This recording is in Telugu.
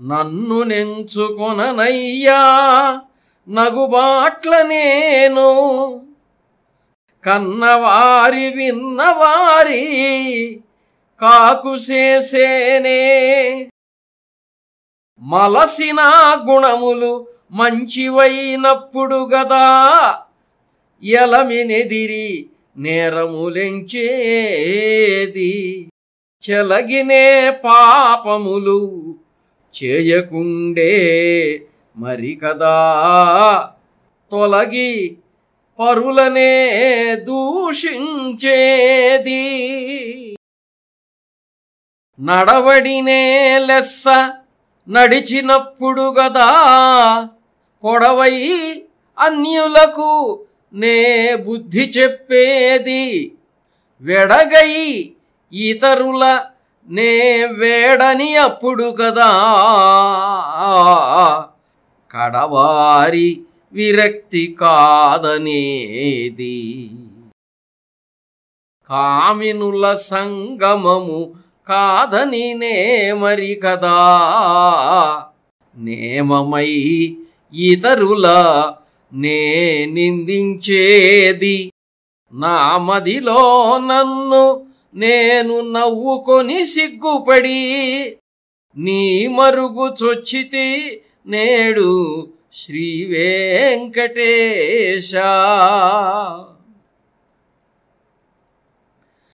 నన్ను నెంచుకొననయ్యా నగుబాట్ల నేను. కన్నవారి విన్నవారి కాకుసేసేనే మలసిన గుణములు మంచివైనప్పుడు గదా ఎలమినెదిరి నేరములెంచేది. చెలగినే పాపములు చేయకుండే మరి కదా తొలగి పరులనే దూషించేది. నడవడినే లెస్స నడిచినప్పుడు గదా. పొడవై అన్యులకు నే బుద్ధి చెప్పేది. వెడగై ఇతరుల నే వేడని అప్పుడు కదా. కడవారి విరక్తి కాదనేది. కామినుల సంగమము కాదని నేమరి కదా. నేమమై ఇతరుల నే నిందించేది. నా మదిలో నన్ను నేను నవ్వుకొని సిగ్గుపడి నీ మరుగు చొచ్చితి నేడు శ్రీ వెంకటేశ.